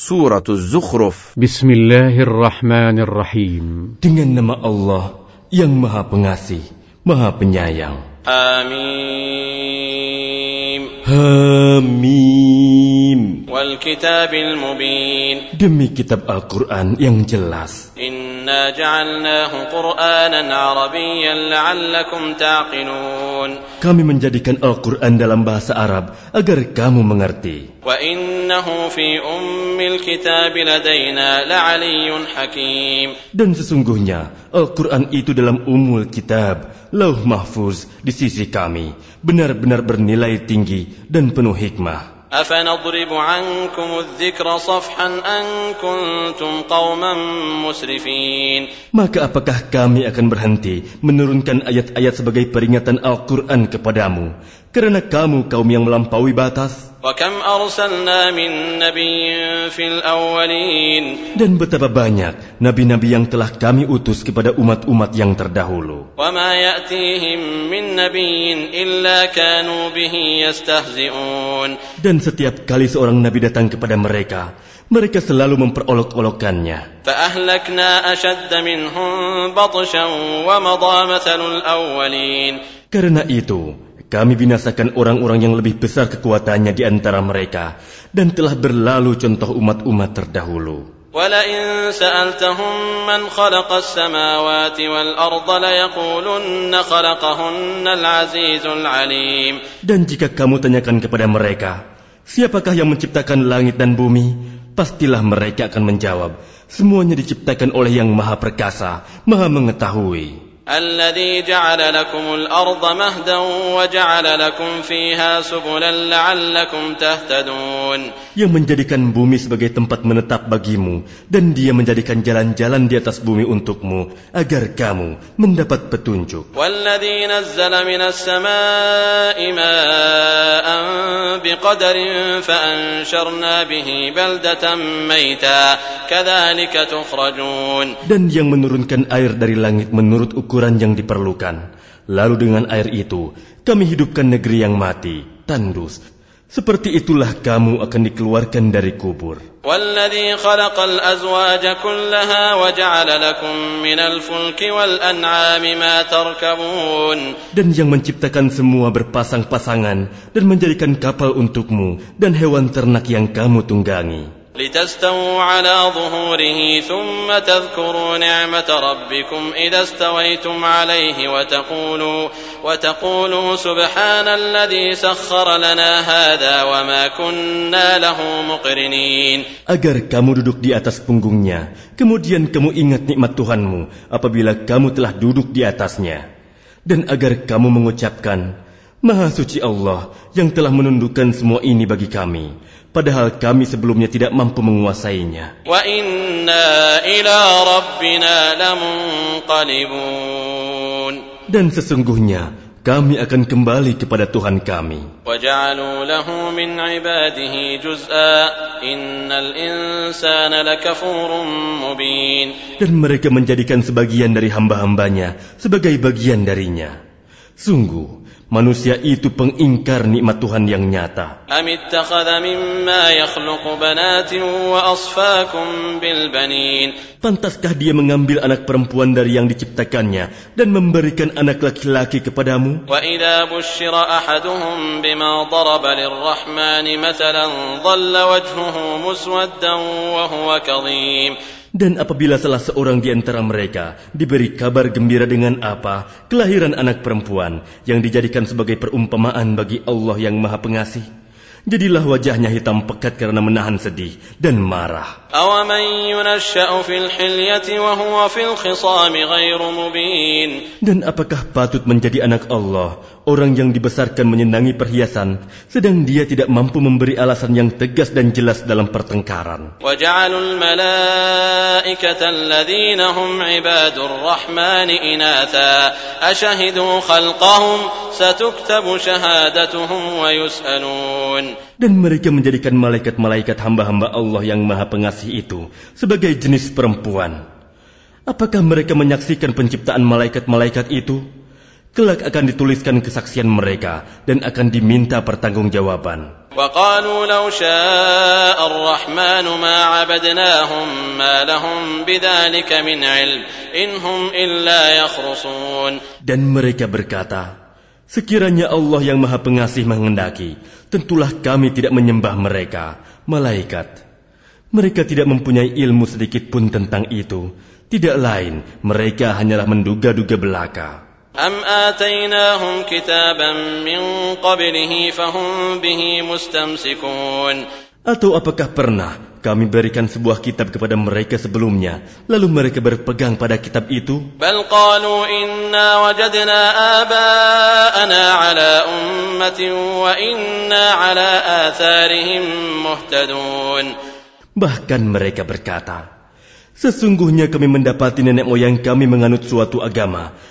Surah Az-Zukhruf Bismillahirrahmanirrahim. Dengan nama Allah yang Maha Pengasih, Maha Penyayang. Amin. Amin. Wal kitab mubin. Demi kitab Al-Quran yang jelas. In إنا جعلناه قرآنا عربيا لعلكم تعقلون Kami menjadikan Al-Quran dalam bahasa Arab agar kamu mengerti. وإنه في أم الكتاب لدينا لعلي حكيم Dan sesungguhnya Al-Quran itu dalam umul kitab, lauh mahfuz di sisi kami, benar-benar bernilai tinggi dan penuh hikmah. أفنضرب عنكم الذكر صفحا أن كنتم قوما مسرفين Maka apakah kami akan berhenti menurunkan ayat-ayat sebagai peringatan Al-Quran kepadamu? Karena kamu kaum yang melampaui batas. Dan betapa banyak nabi-nabi yang telah kami utus kepada umat-umat yang terdahulu. Dan setiap kali seorang nabi datang kepada mereka, mereka selalu memperolok-olokkannya. Karena itu, kami binasakan orang-orang yang lebih besar kekuatannya di antara mereka, dan telah berlalu contoh umat-umat terdahulu. ولئن سألتهم من خلق السماوات والأرض ليقولن خلقهن العزيز العليم Dan jika kamu tanyakan kepada mereka, siapakah yang menciptakan langit dan bumi? Pastilah mereka akan menjawab, semuanya diciptakan oleh yang maha perkasa, maha mengetahui. الذي جعل لكم الأرض مهدا وجعل لكم فيها سبلا لعلكم تهتدون Yang menjadikan bumi sebagai tempat menetap bagimu, dan dia menjadikan jalan-jalan di atas bumi untukmu, agar kamu mendapat petunjuk. والذي نزل من السماء ماء بقدر فأنشرنا به بلدة ميتا كذلك تخرجون Dan yang menurunkan air dari langit menurut ukuran yang diperlukan. Lalu dengan air itu, kami hidupkan negeri yang mati, tandus. Seperti itulah kamu akan dikeluarkan dari kubur. والذي خلق الأزواج كلها وجعل لكم من الفلك والأنعام ما تركبون Dan yang menciptakan semua berpasang-pasangan dan menjadikan kapal untukmu dan hewan ternak yang kamu tunggangi. لتستووا على ظهوره ثم تذكروا نعمة ربكم إذا استويتم عليه وتقولوا وتقولوا سبحان الذي سخر لنا هذا وما كنا له مقرنين Agar kamu duduk di atas punggungnya, kemudian kamu ingat nikmat Tuhanmu apabila kamu telah duduk di atasnya. Dan agar kamu mengucapkan, Maha suci Allah yang telah menundukkan semua ini bagi kami, padahal kami sebelumnya tidak mampu menguasainya. وإنا إلى ربنا لمنقلبون Dan sesungguhnya kami akan kembali kepada Tuhan kami. وجعلوا له من عباده جزءا إن الإنسان لكفور مبين Dan mereka menjadikan sebagian dari hamba-hambanya sebagai bagian darinya. Sungguh, manusia itu pengingkar nikmat Tuhan yang nyata. Pantaskah dia mengambil anak perempuan dari yang diciptakannya dan memberikan anak laki-laki kepadamu? Dan apabila salah seorang di antara mereka diberi kabar gembira dengan apa kelahiran anak perempuan yang dijadikan sebagai perumpamaan bagi Allah yang Maha Pengasih, jadilah wajahnya hitam pekat karena menahan sedih dan marah. Dan apakah patut menjadi anak Allah orang yang dibesarkan menyenangi perhiasan, sedang dia tidak mampu memberi alasan yang tegas dan jelas dalam pertengkaran. Dan mereka menjadikan malaikat-malaikat hamba-hamba Allah yang maha pengasih itu sebagai jenis perempuan. Apakah mereka menyaksikan penciptaan malaikat-malaikat itu? Kelak akan dituliskan kesaksian mereka dan akan diminta pertanggungjawaban. وقالوا لو شاء الرحمن ما عبدناهم ما لهم بذلك من علم إن هم إلا يخرصون Dan mereka berkata, Sekiranya Allah yang Maha Pengasih menghendaki, tentulah kami tidak menyembah mereka, malaikat. Mereka tidak mempunyai ilmu sedikit pun tentang itu. Tidak lain, mereka hanyalah menduga-duga belaka. أم آتيناهم كتابا من قبله فهم به مستمسكون Atau apakah pernah kami berikan sebuah kitab kepada mereka sebelumnya, lalu mereka berpegang pada kitab itu? بل قالوا إنا وجدنا آباءنا على أمة وإنا على آثارهم مهتدون Bahkan mereka berkata, Sesungguhnya kami mendapati nenek moyang kami menganut suatu agama,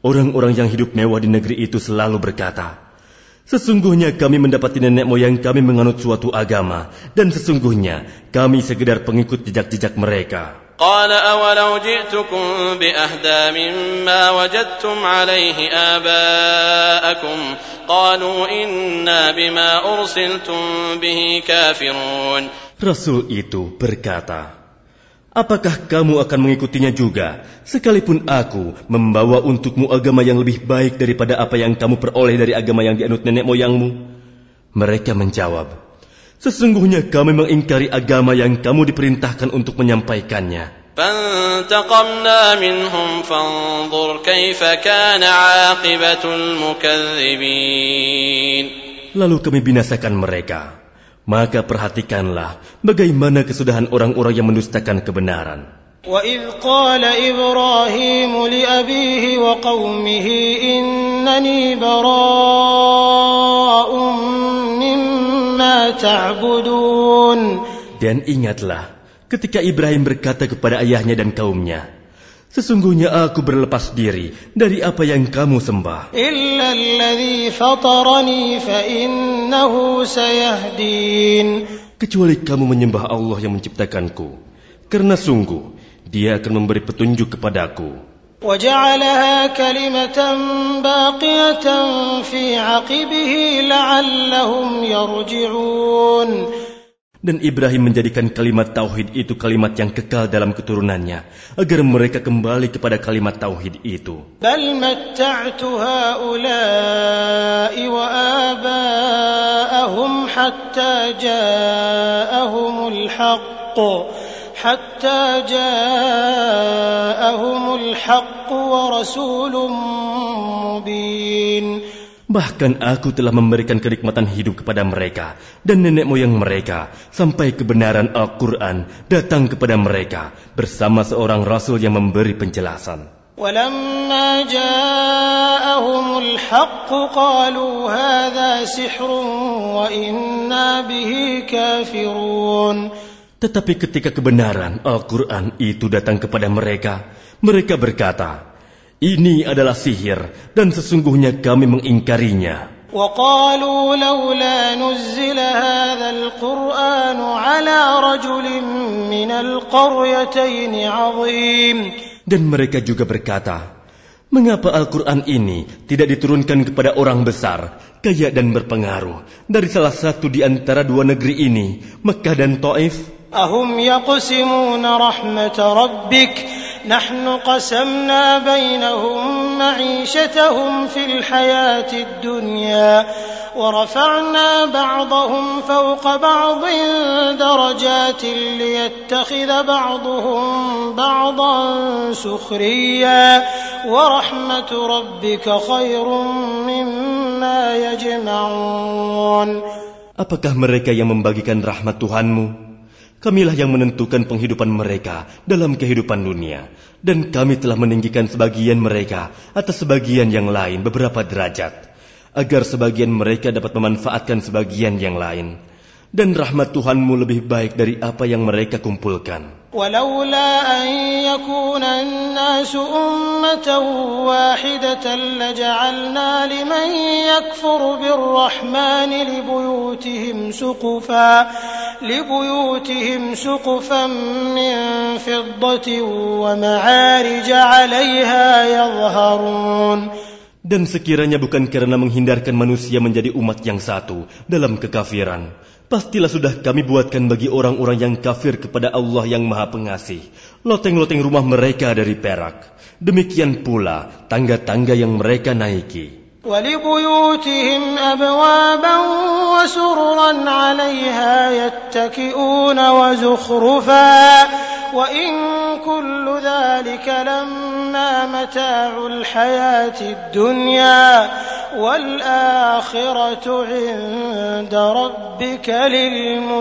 Orang-orang yang hidup mewah di negeri itu selalu berkata, Sesungguhnya kami mendapati nenek moyang kami menganut suatu agama, dan sesungguhnya kami sekedar pengikut jejak-jejak mereka. قال أولو جئتكم بأهدى مما وجدتم عليه آباءكم قالوا إنا بما أرسلتم به كافرون Rasul itu berkata, Apakah kamu akan mengikutinya juga, sekalipun aku membawa untukmu agama yang lebih baik daripada apa yang kamu peroleh dari agama yang dianut nenek moyangmu? Mereka menjawab, Sesungguhnya kami mengingkari agama yang kamu diperintahkan untuk menyampaikannya. فانتقمنا منهم فانظر كيف كان عاقبة المكذبين Lalu kami binasakan mereka. Maka perhatikanlah bagaimana kesudahan orang-orang yang mendustakan kebenaran. وإذ قال إبراهيم لأبيه وقومه إنني براء مما تعبدون Dan ingatlah ketika Ibrahim berkata kepada ayahnya dan kaumnya, Sesungguhnya aku berlepas diri dari apa yang kamu sembah. إلا الذي فطرني فإنه سيهدين Kecuali kamu menyembah Allah yang menciptakanku. Karena sungguh, dia akan memberi petunjuk kepadaku. وجعلها كلمة باقية في عقبه لعلهم يرجعون Dan Ibrahim menjadikan kalimat tauhid itu kalimat yang kekal dalam keturunannya, agar mereka kembali kepada kalimat tauhid itu. بل متعت هؤلاء وآباءهم حتى جاءهم الحق حتى جاءهم الحق ورسول مبين Bahkan aku telah memberikan kenikmatan hidup kepada mereka dan nenek moyang mereka sampai kebenaran Al-Quran datang kepada mereka bersama seorang rasul yang memberi penjelasan. ولما جاءهم الحق قالوا هذا سحر وإنا به كافرون Tetapi ketika kebenaran Al-Quran itu datang kepada mereka, mereka berkata, ini adalah sihir dan sesungguhnya kami mengingkarinya. وقالوا لولا نزل هذا القرآن على رجل من القريتين عظيم Dan mereka juga berkata, Mengapa Al-Quran ini tidak diturunkan kepada orang besar, kaya dan berpengaruh dari salah satu di antara dua negeri ini, Mekah dan Taif? أهم يقسمون رحمة ربك نحن قسمنا بينهم معيشتهم في الحياة الدنيا ورفعنا بعضهم فوق بعض درجات ليتخذ بعضهم بعضا سخريا ورحمة ربك خير مما يجمعون Apakah mereka yang membagikan rahmat Tuhanmu? Kamilah yang menentukan penghidupan mereka dalam kehidupan dunia. Dan kami telah meninggikan sebagian mereka atas sebagian yang lain beberapa derajat. agar sebagian mereka dapat memanfaatkan sebagian yang lain. Dan rahmat Tuhanmu lebih baik dari apa yang mereka kumpulkan. ولولا أن يكون الناس أمة واحدة لجعلنا لمن يكفر بالرحمن لبيوتهم سقفا لبيوتهم سقفا من فضة ومعارج عليها يظهرون. Dan sekiranya bukan karena menghindarkan manusia menjadi umat yang satu dalam kekafiran, pastilah sudah kami buatkan bagi orang-orang yang kafir kepada Allah yang Maha Pengasih, loteng-loteng rumah mereka dari perak. Demikian pula tangga-tangga yang mereka naiki. ولبيوتهم أبوابا وسررا عليها يتكئون وزخرفا وإن كل ذلك لما متاع الحياة الدنيا والآخرة عند ربك للمتقين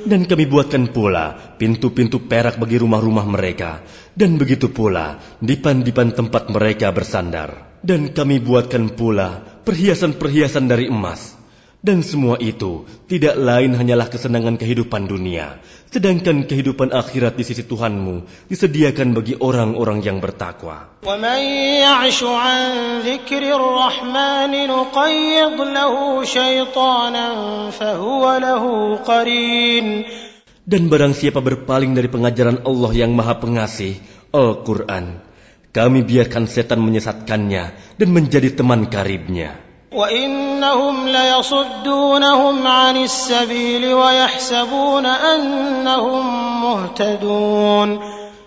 Dan kami buatkan pula pintu-pintu perak bagi rumah-rumah mereka. Dan begitu pula dipan-dipan tempat mereka bersandar. Dan kami buatkan pula perhiasan-perhiasan dari emas. dan semua itu tidak lain hanyalah kesenangan kehidupan dunia. Sedangkan kehidupan akhirat di sisi Tuhanmu disediakan bagi orang-orang yang bertakwa. Dan barang siapa berpaling dari pengajaran Allah yang maha pengasih, Al-Quran, kami biarkan setan menyesatkannya dan menjadi teman karibnya. وانهم ليصدونهم عن السبيل ويحسبون انهم مهتدون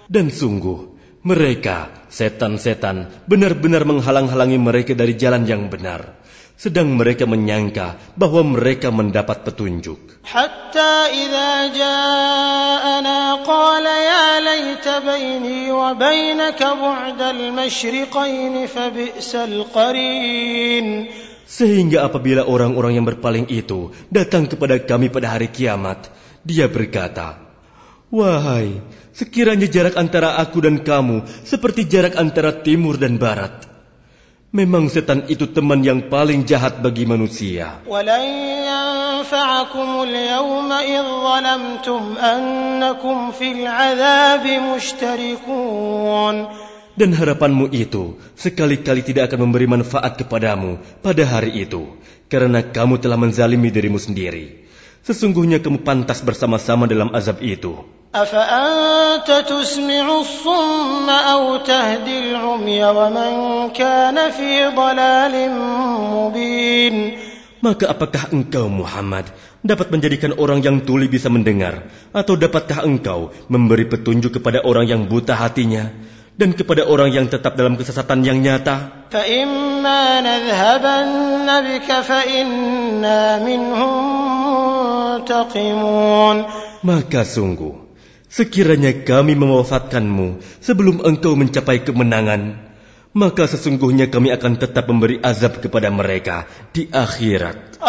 dan sungguh mereka setan-setan benar-benar menghalang-halangi mereka dari jalan yang benar sedang mereka menyangka bahwa mereka mendapat petunjuk. Hatta idza ja'ana qala ya laita baini wa bainaka bu'dal masyriqain fa bi'sal qarin. Sehingga apabila orang-orang yang berpaling itu datang kepada kami pada hari kiamat, dia berkata, Wahai, sekiranya jarak antara aku dan kamu seperti jarak antara timur dan barat. Memang setan itu teman yang paling jahat bagi manusia dan harapanmu itu sekali-kali tidak akan memberi manfaat kepadamu pada hari itu, karena kamu telah menzalimi dirimu sendiri. Sesungguhnya kamu pantas bersama-sama dalam azab itu. Maka apakah engkau Muhammad dapat menjadikan orang yang tuli bisa mendengar? Atau dapatkah engkau memberi petunjuk kepada orang yang buta hatinya? dan kepada orang yang tetap dalam kesesatan yang nyata. Maka sungguh, sekiranya kami mewafatkanmu sebelum engkau mencapai kemenangan, maka sesungguhnya kami akan tetap memberi azab kepada mereka di akhirat.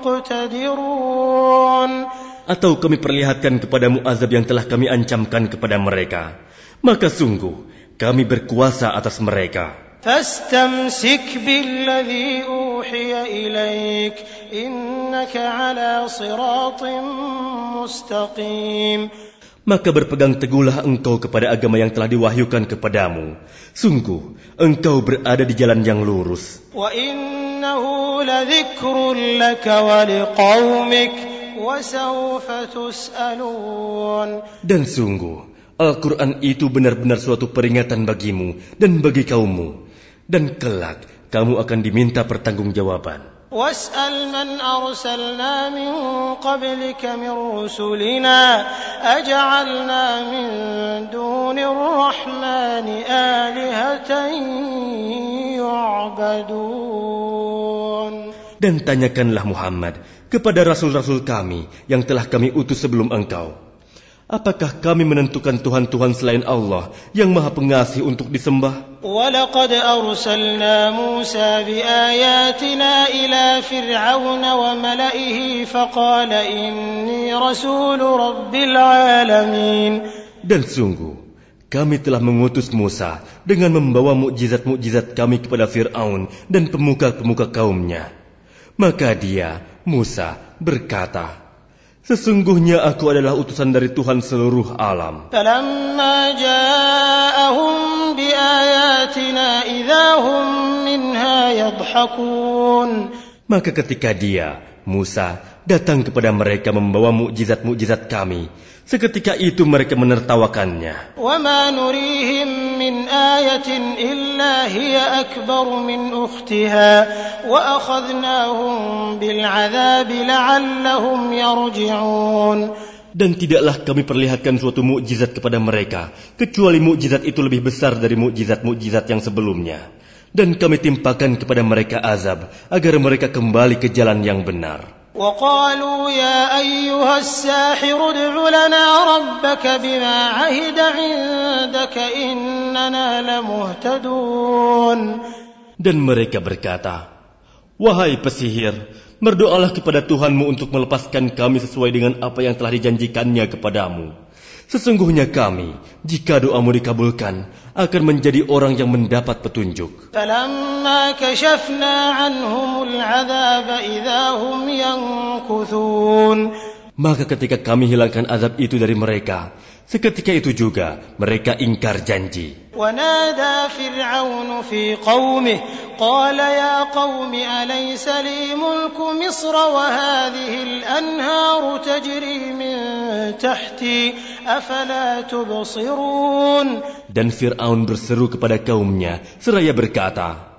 مقتدرون Atau kami perlihatkan kepadamu azab yang telah kami ancamkan kepada mereka. Maka sungguh, kami berkuasa atas mereka. فاستمسك بالذي أوحي إليك إنك على صراط مستقيم maka berpegang teguhlah engkau kepada agama yang telah diwahyukan kepadamu. Sungguh, engkau berada di jalan yang lurus. Dan sungguh, Al-Quran itu benar-benar suatu peringatan bagimu dan bagi kaummu. Dan kelak, kamu akan diminta pertanggungjawaban. واسأل من أرسلنا من قبلك من رسلنا أجعلنا من دون الرحمن آلهة يعبدون Dan tanyakanlah Muhammad kepada rasul-rasul kami yang telah kami utus sebelum engkau. Apakah kami menentukan Tuhan-Tuhan selain Allah yang maha pengasih untuk disembah? ولقد أرسلنا موسى بآياتنا إلى فرعون وملئه فقال إني رسول رب العالمين Dan sungguh, kami telah mengutus Musa dengan membawa mukjizat-mukjizat kami kepada Fir'aun dan pemuka-pemuka kaumnya. Maka dia, Musa, berkata, Sesungguhnya aku adalah utusan dari Tuhan seluruh alam. فلما جاءهم بآياتنا إذا هم منها يضحكون Maka ketika dia, Musa, datang kepada mereka membawa mukjizat-mukjizat kami, seketika itu mereka menertawakannya. وما نريهم من آية إلا هي أكبر من أختها وأخذناهم بالعذاب لعلهم يرجعون Dan tidaklah kami perlihatkan suatu mukjizat kepada mereka, kecuali mukjizat itu lebih besar dari mukjizat-mukjizat yang sebelumnya. Dan kami timpakan kepada mereka azab, agar mereka kembali ke jalan yang benar. وقالوا يا أيها الساحر ادع لنا ربك بما عهد عندك إننا لمهتدون Dan mereka berkata, Wahai pesihir, berdoalah kepada Tuhanmu untuk melepaskan kami sesuai dengan apa yang telah dijanjikannya kepadamu. Sesungguhnya kami, jika doamu dikabulkan, akan menjadi orang yang mendapat petunjuk. فلما كشفنا عنهم العذاب إذا هم ينكثون Maka ketika kami hilangkan azab itu dari mereka, seketika itu juga mereka ingkar janji. ونادى فرعون في قومه قال يا قوم أليس لي ملك مصر وهذه الأنهار تجري من تحتي أفلا تبصرون Dan Fir'aun berseru kepada kaumnya, seraya berkata,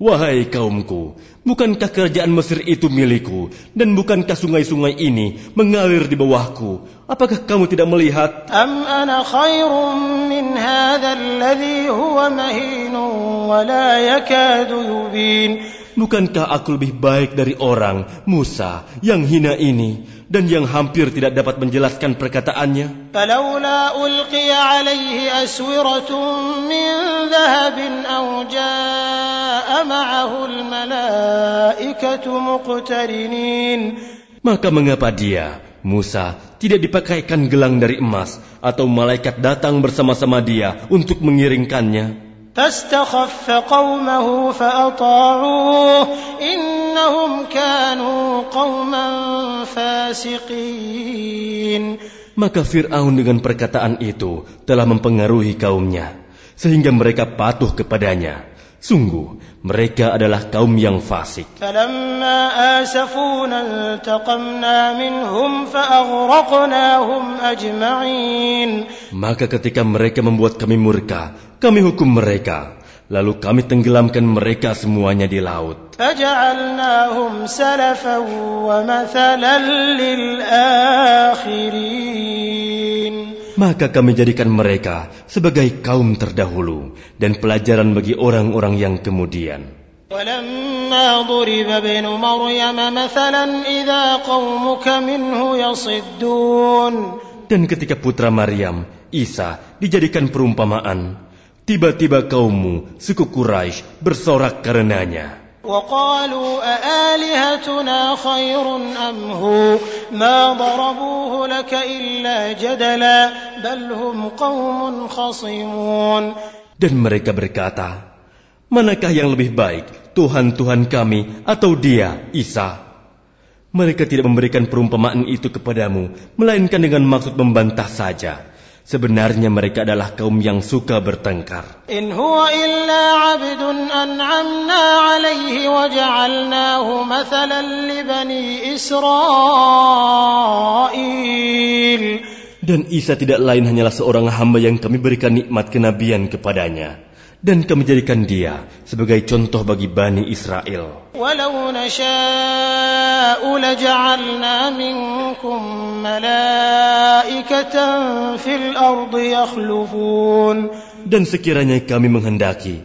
Wahai kaumku, bukankah kerajaan Mesir itu milikku, dan bukankah sungai-sungai ini mengalir di bawahku? Apakah kamu tidak melihat? Am ana min. Bukankah aku lebih baik dari orang, Musa, yang hina ini, dan yang hampir tidak dapat menjelaskan perkataannya? Maka mengapa dia, Musa, tidak dipakaikan gelang dari emas, atau malaikat datang bersama-sama dia untuk mengiringkannya? فاستخف قومه فأطاعوه إنهم كانوا قوما فاسقين Maka Fir'aun dengan perkataan itu telah mempengaruhi kaumnya, sehingga mereka patuh kepadanya. Sungguh, mereka adalah kaum yang fasik. فلما آسفونا انتقمنا منهم فأغرقناهم أجمعين Maka ketika mereka membuat kami murka, kami hukum mereka. Lalu kami tenggelamkan mereka semuanya di laut. فجعلناهم سلفا ومثلا للآخرين Maka kami jadikan mereka sebagai kaum terdahulu dan pelajaran bagi orang-orang yang kemudian. ولما ضرب ابن مريم مثلا إذا قومك منه يصدون Dan ketika putra Maryam, Isa, dijadikan perumpamaan, tiba-tiba kaummu, suku Quraisy, bersorak karenanya. وقالوا أآلهتنا خير أم هو ما ضربوه لك إلا جدلا بل هم قوم خصمون Dan mereka berkata, Manakah yang lebih baik, Tuhan-Tuhan kami atau dia, Isa? Mereka tidak memberikan perumpamaan itu kepadamu, melainkan dengan maksud membantah saja. Sebenarnya mereka adalah kaum yang suka bertengkar. In huwa illa 'abdun an'amna 'alayhi wa ja'alnahu mathalan li bani Israil. Dan Isa tidak lain hanyalah seorang hamba yang kami berikan nikmat kenabian kepadanya. dan kami jadikan dia sebagai contoh bagi Bani Israel. Dan sekiranya kami menghendaki,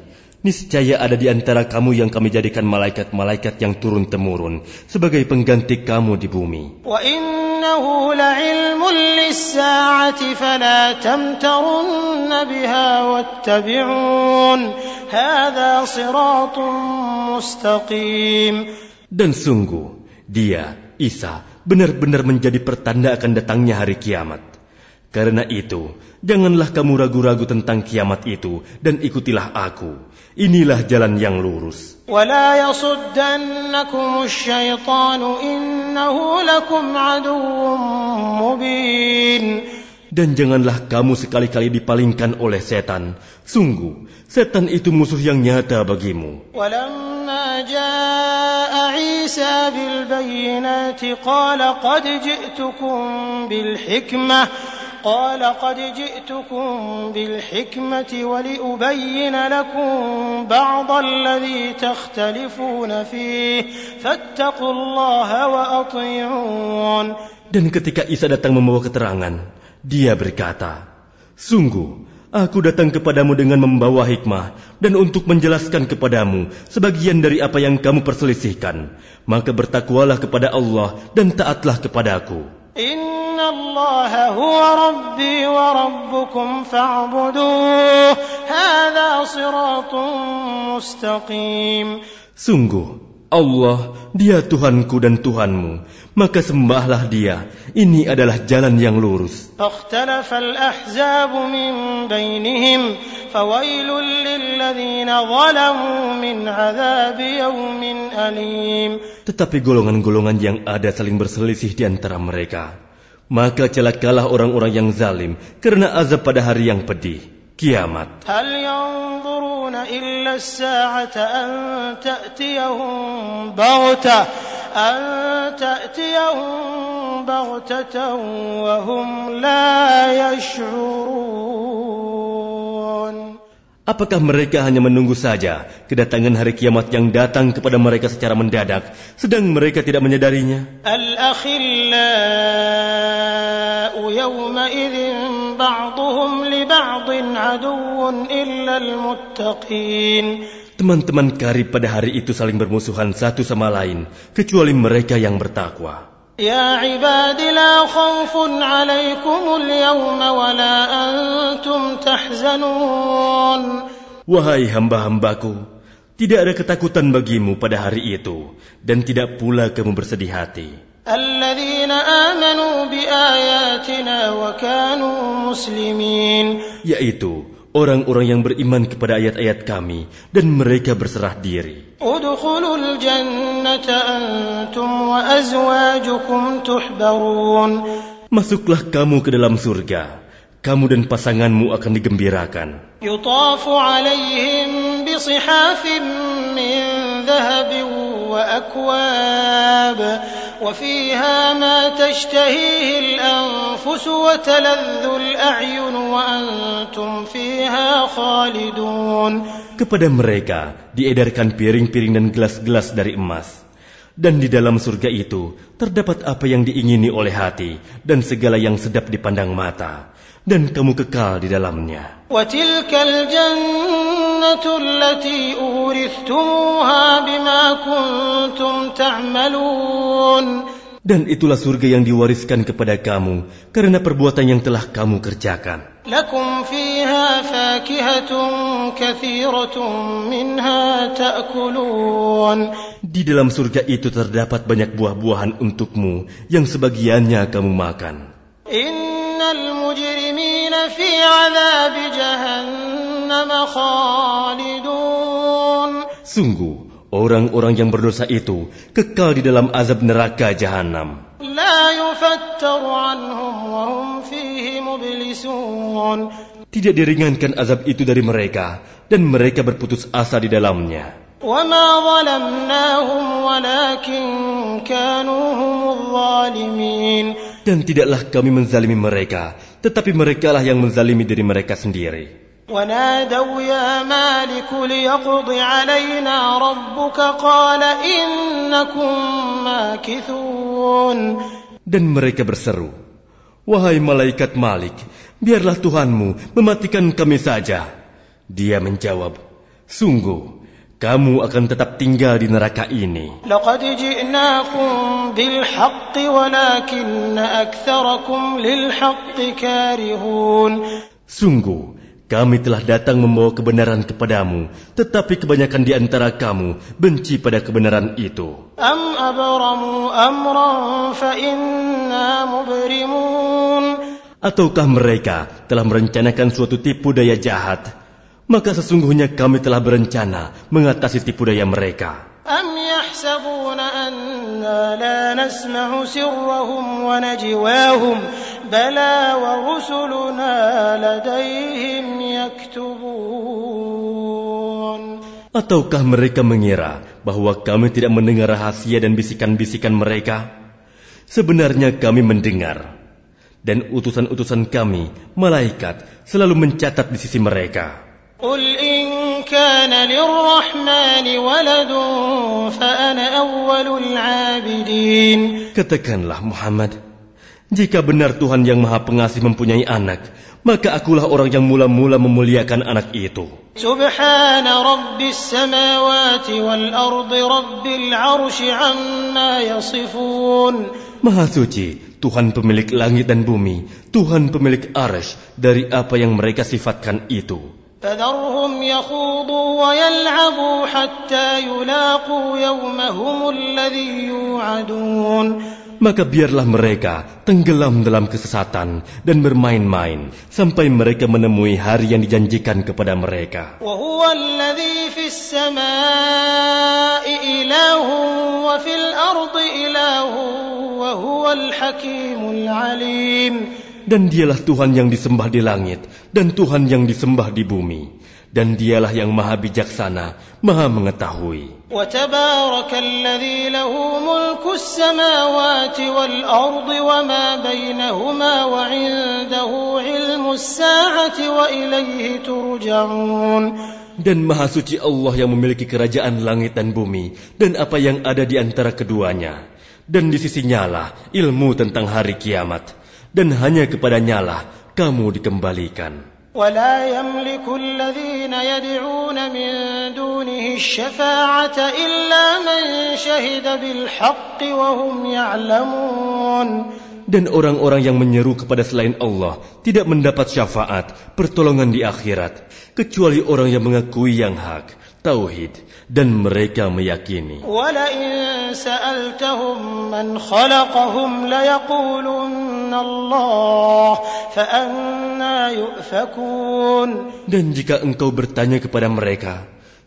Niscaya ada di antara kamu yang kami jadikan malaikat-malaikat yang turun-temurun sebagai pengganti kamu di bumi. Dan sungguh, dia, Isa, benar-benar menjadi pertanda akan datangnya hari kiamat. Karena itu, janganlah kamu ragu-ragu tentang kiamat itu dan ikutilah aku. Inilah jalan yang lurus. ولا يصدنكم الشيطان إنه لكم عدو مبين Dan janganlah kamu sekali-kali dipalingkan oleh setan. Sungguh, setan itu musuh yang nyata bagimu. ولما جاء عيسى بالبينات قال قد جئتكم بالحكمة قال قد جئتكم بالحكمة ولأبين لكم بعض الذي تختلفون فيه فاتقوا الله وأطيعون Dan ketika Isa datang membawa keterangan, dia berkata, Sungguh, aku datang kepadamu dengan membawa hikmah dan untuk menjelaskan kepadamu sebagian dari apa yang kamu perselisihkan. Maka bertakwalah kepada Allah dan taatlah kepadaku. إن الله هو ربي وربكم فاعبدوه هذا صراط مستقيم Sungguh, Allah, dia Tuhanku dan Tuhanmu. Maka sembahlah dia. Ini adalah jalan yang lurus. فاختلف الأحزاب من بينهم فويل للذين ظلموا من عذاب يوم أليم Tetapi golongan-golongan yang ada saling berselisih di antara mereka. Maka celakalah orang-orang yang zalim karena azab pada hari yang pedih, kiamat. Hal yanzuruna illa as-sa'ata an ta'tiyahum an ta'tiyahum baghtatan wa hum la yash'urun. Apakah mereka hanya menunggu saja kedatangan hari kiamat yang datang kepada mereka secara mendadak, sedang mereka tidak menyadarinya? Al-akhillah الأخلاء يومئذ بعضهم لبعض عدو إلا المتقين Teman-teman karib pada hari itu saling bermusuhan satu sama lain, kecuali mereka yang bertakwa. يا عباد لا خوف عليكم اليوم ولا أنتم تحزنون Wahai hamba-hambaku, tidak ada ketakutan bagimu pada hari itu, dan tidak pula kamu bersedih hati. الذين آمنوا بآياتنا وكانوا مسلمين Yaitu orang-orang yang beriman kepada ayat-ayat kami, dan mereka berserah diri. ادخلوا الجنة أنتم وأزواجكم تحبرون Masuklah kamu ke dalam surga, kamu dan pasanganmu akan digembirakan. يطاف عليهم بصحاف من ذهب وأكواب وفيها ما تشتهيه الأنفس وتلذ الأعين وأنتم فيها خالدون Kepada mereka diedarkan piring-piring dan gelas-gelas dari emas. Dan di dalam surga itu terdapat apa yang diingini oleh hati dan segala yang sedap dipandang mata. dan kamu kekal di dalamnya. Dan itulah surga yang diwariskan kepada kamu karena perbuatan yang telah kamu kerjakan. Di dalam surga itu terdapat banyak buah-buahan untukmu yang sebagiannya kamu makan. إن المجرمين في عذاب جهنم خالدون Sungguh, orang-orang yang berdosa itu kekal di dalam azab neraka jahanam. لا يفتر عنهم وهم فيه مبلسون Tidak diringankan azab itu dari mereka, dan mereka berputus asa di dalamnya. وما ظلمناهم ولكن كانوا هم الظالمين Dan tidaklah kami menzalimi mereka, tetapi merekalah yang menzalimi diri mereka sendiri. ونادوا يا مالك ليقض علينا ربك قال إنكم ماكثون Dan mereka berseru, Wahai malaikat Malik, biarlah Tuhanmu mematikan kami saja. Dia menjawab, Sungguh, kamu akan tetap tinggal di neraka ini. Sungguh, kami telah datang membawa kebenaran kepadamu, tetapi kebanyakan di antara kamu benci pada kebenaran itu. Ataukah mereka telah merencanakan suatu tipu daya jahat, Maka sesungguhnya kami telah berencana mengatasi tipu daya mereka. أم يحسبون أنا لا نسمع سرهم ونجواهم بلى ورسلنا لديهم يكتبون Ataukah mereka mengira bahwa kami tidak mendengar rahasia dan bisikan-bisikan mereka? Sebenarnya kami mendengar. Dan utusan-utusan kami, malaikat, selalu mencatat di sisi mereka. قل إن كان للرحمن ولد فأنا أول العابدين Katakanlah Muhammad, jika benar Tuhan yang Maha Pengasih mempunyai anak, maka akulah orang yang mula-mula memuliakan anak itu. سبحان رب السماوات والأرض رب العرش عما يصفون Maha suci, Tuhan pemilik langit dan bumi, Tuhan pemilik arash dari apa yang mereka sifatkan itu. فذرهم يخوضوا ويلعبوا حتى يلاقوا يومهم الذي يوعدون Maka biarlah mereka tenggelam dalam kesesatan dan bermain-main sampai mereka menemui hari yang dijanjikan kepada mereka. وهو الذي في السماء إله وفي الأرض إله وهو الحكيم العليم Dan dialah Tuhan yang disembah di langit dan Tuhan yang disembah di bumi. Dan dialah yang maha bijaksana, maha mengetahui. وتبارك الذي له ملك السماوات والأرض وما بينهما وعنده علم الساعة وإليه ترجعون Dan maha suci Allah yang memiliki kerajaan langit dan bumi dan apa yang ada di antara keduanya. Dan di sisinya lah ilmu tentang hari kiamat. Dan hanya kepadanya lah kamu dikembalikan. ولا يملك الذين يدعون من دونه الشفاعة إلا من شهد بالحق وهم يعلمون Dan orang-orang yang menyeru kepada selain Allah tidak mendapat syafaat, pertolongan di akhirat, kecuali orang yang mengakui yang hak, tauhid dan mereka meyakini. Dan jika engkau bertanya kepada mereka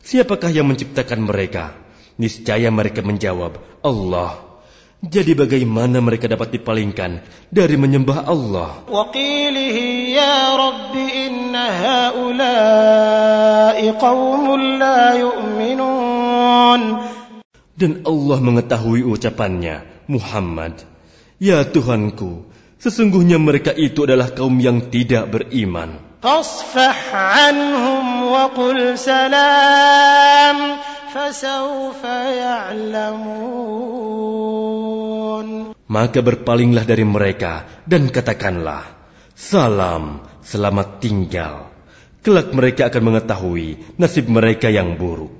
siapakah yang menciptakan mereka? Niscaya mereka menjawab Allah. Jadi bagaimana mereka dapat dipalingkan dari menyembah Allah? وقيله يا رب إن هؤلاء قوم لا يؤمنون Dan Allah mengetahui ucapannya, Muhammad, Ya Tuhanku, sesungguhnya mereka itu adalah kaum yang tidak beriman. فاصفح عنهم وقل سلام فسوف يعلمون Maka berpalinglah dari mereka dan katakanlah, Salam, selamat tinggal. Kelak mereka akan mengetahui nasib mereka yang buruk.